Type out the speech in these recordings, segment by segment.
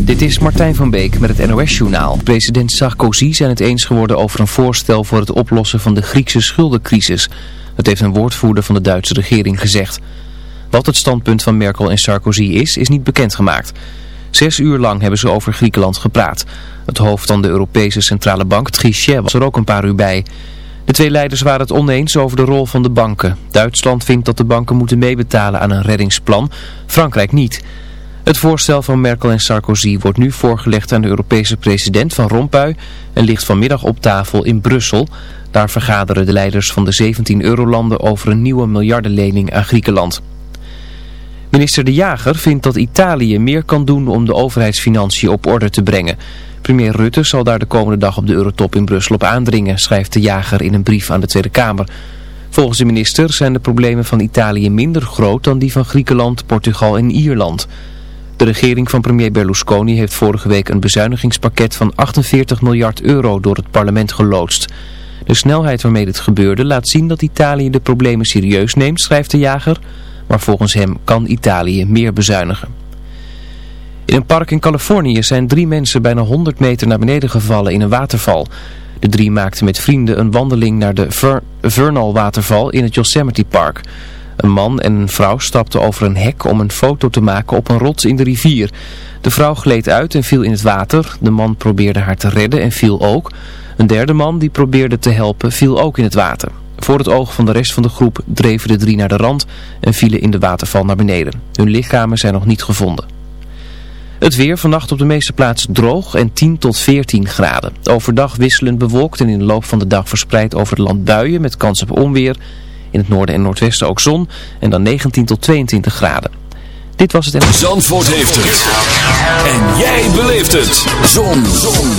Dit is Martijn van Beek met het NOS-journaal. President Sarkozy zijn het eens geworden over een voorstel voor het oplossen van de Griekse schuldencrisis. Dat heeft een woordvoerder van de Duitse regering gezegd. Wat het standpunt van Merkel en Sarkozy is, is niet bekendgemaakt. Zes uur lang hebben ze over Griekenland gepraat. Het hoofd van de Europese Centrale Bank, Trichet, was er ook een paar uur bij. De twee leiders waren het oneens over de rol van de banken. Duitsland vindt dat de banken moeten meebetalen aan een reddingsplan, Frankrijk niet... Het voorstel van Merkel en Sarkozy wordt nu voorgelegd aan de Europese president Van Rompuy en ligt vanmiddag op tafel in Brussel. Daar vergaderen de leiders van de 17 eurolanden over een nieuwe miljardenlening aan Griekenland. Minister De Jager vindt dat Italië meer kan doen om de overheidsfinanciën op orde te brengen. Premier Rutte zal daar de komende dag op de Eurotop in Brussel op aandringen, schrijft De Jager in een brief aan de Tweede Kamer. Volgens de minister zijn de problemen van Italië minder groot dan die van Griekenland, Portugal en Ierland. De regering van premier Berlusconi heeft vorige week een bezuinigingspakket van 48 miljard euro door het parlement geloodst. De snelheid waarmee dit gebeurde laat zien dat Italië de problemen serieus neemt, schrijft de jager. Maar volgens hem kan Italië meer bezuinigen. In een park in Californië zijn drie mensen bijna 100 meter naar beneden gevallen in een waterval. De drie maakten met vrienden een wandeling naar de Vernal waterval in het Yosemite Park. Een man en een vrouw stapten over een hek om een foto te maken op een rots in de rivier. De vrouw gleed uit en viel in het water. De man probeerde haar te redden en viel ook. Een derde man die probeerde te helpen viel ook in het water. Voor het oog van de rest van de groep dreven de drie naar de rand en vielen in de waterval naar beneden. Hun lichamen zijn nog niet gevonden. Het weer vannacht op de meeste plaatsen droog en 10 tot 14 graden. Overdag wisselend bewolkt en in de loop van de dag verspreid over het land buien met kans op onweer... In het noorden en noordwesten ook zon en dan 19 tot 22 graden. Dit was het en... Zandvoort heeft het. En jij beleeft het. Zon. zon.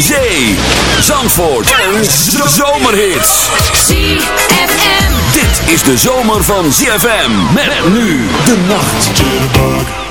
Zee. Zandvoort. Een zomerhit. ZFM. Dit is de zomer van ZFM. Met nu de nacht.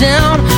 Down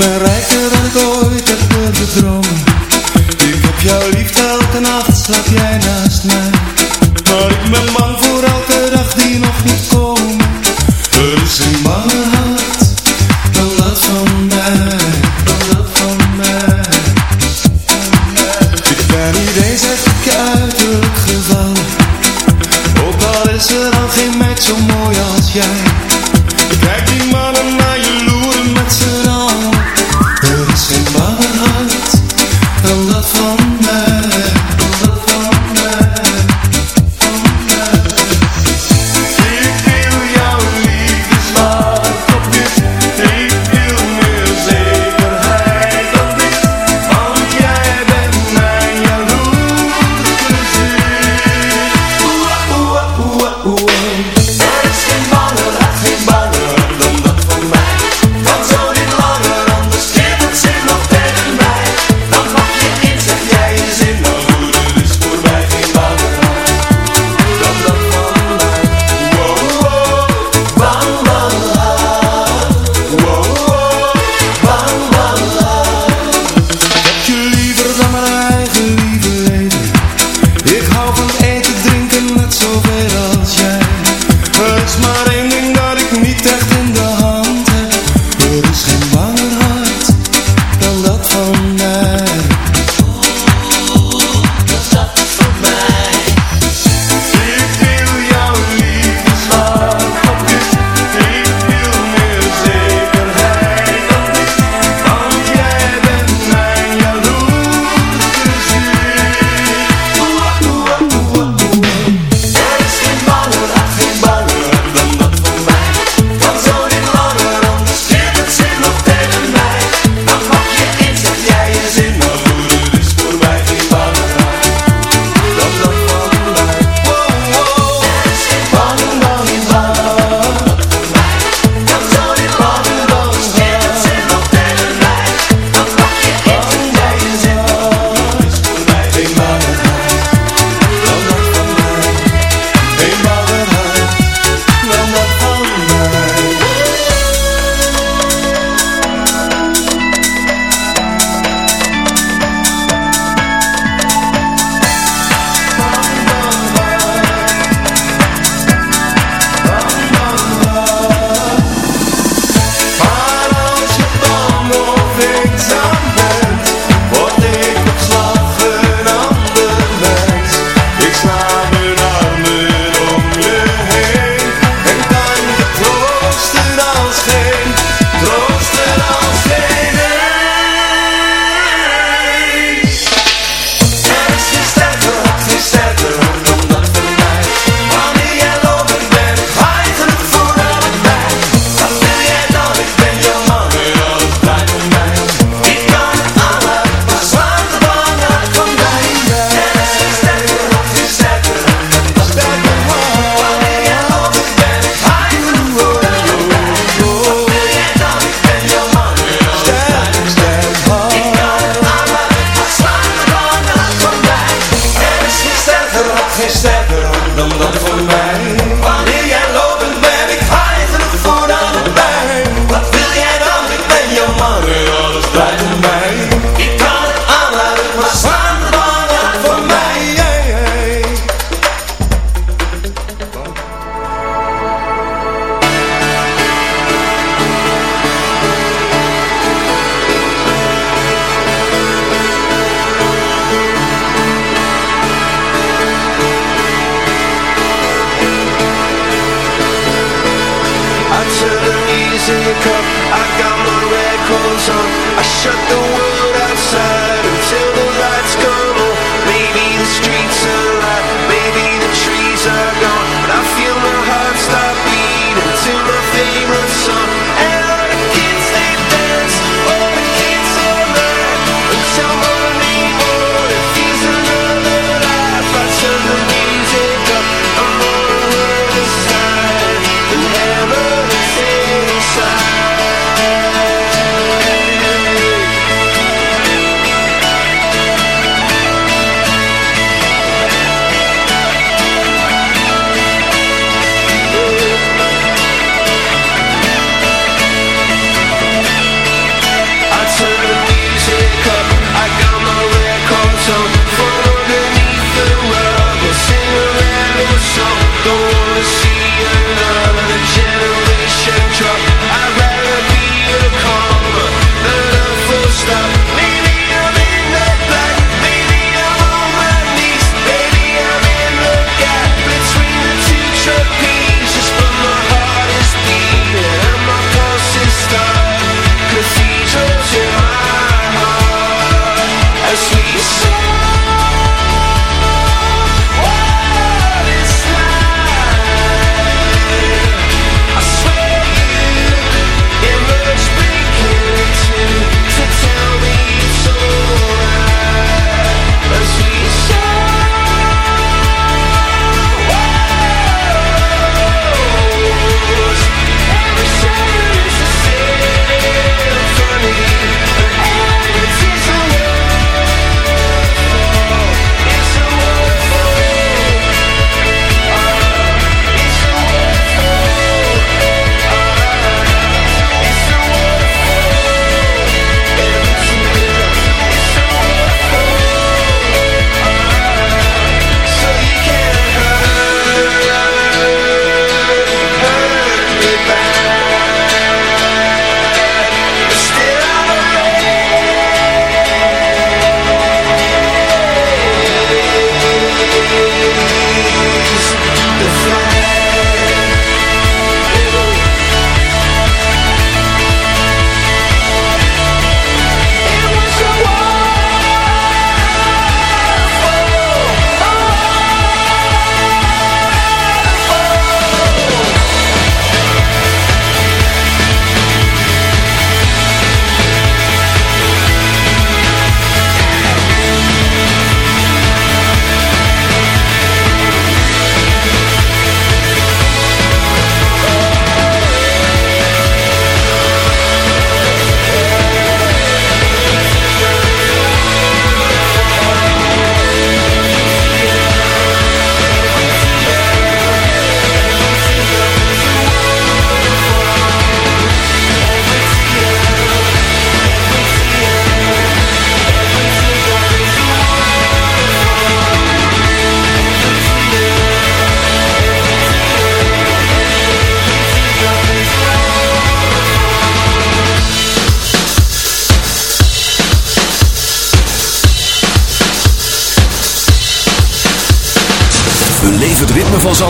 ben rijker dan ik ooit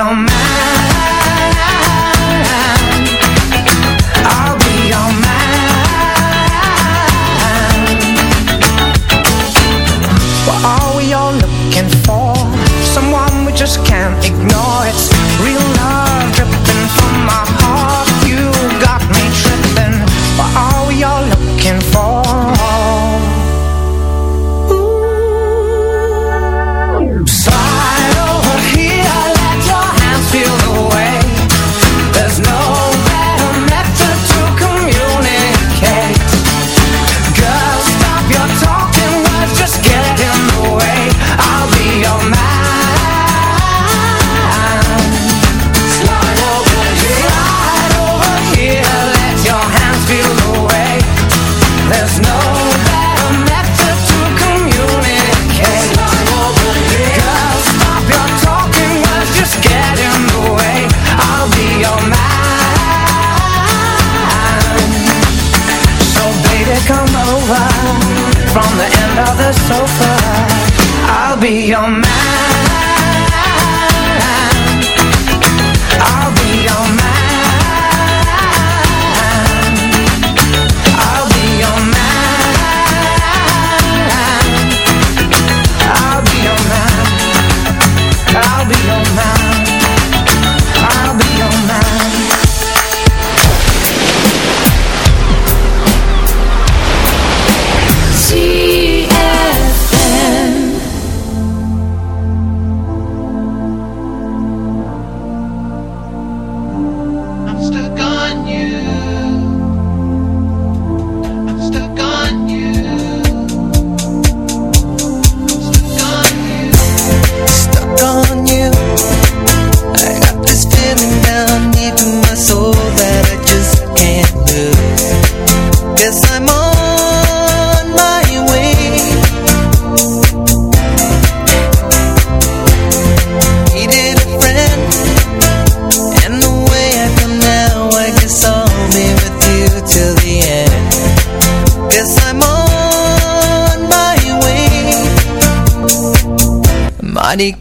your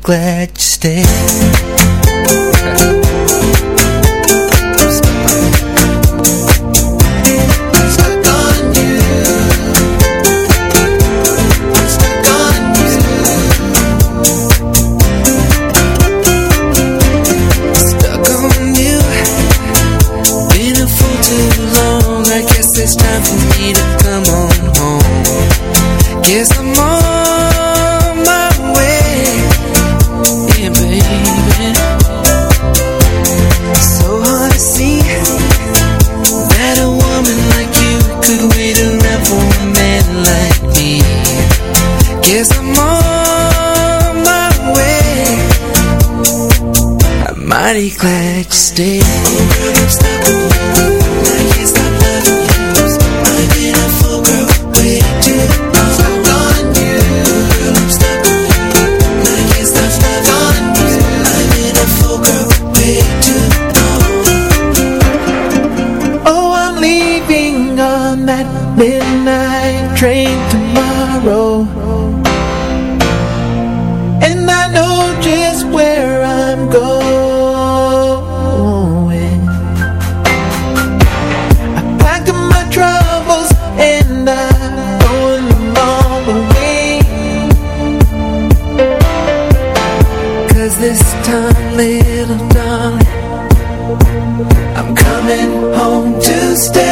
glad that midnight train tomorrow. And I know just where I'm going. I packed up my troubles and I'm going the long way. Cause this time, little darling I'm coming home to stay.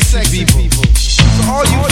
sexy people. So all you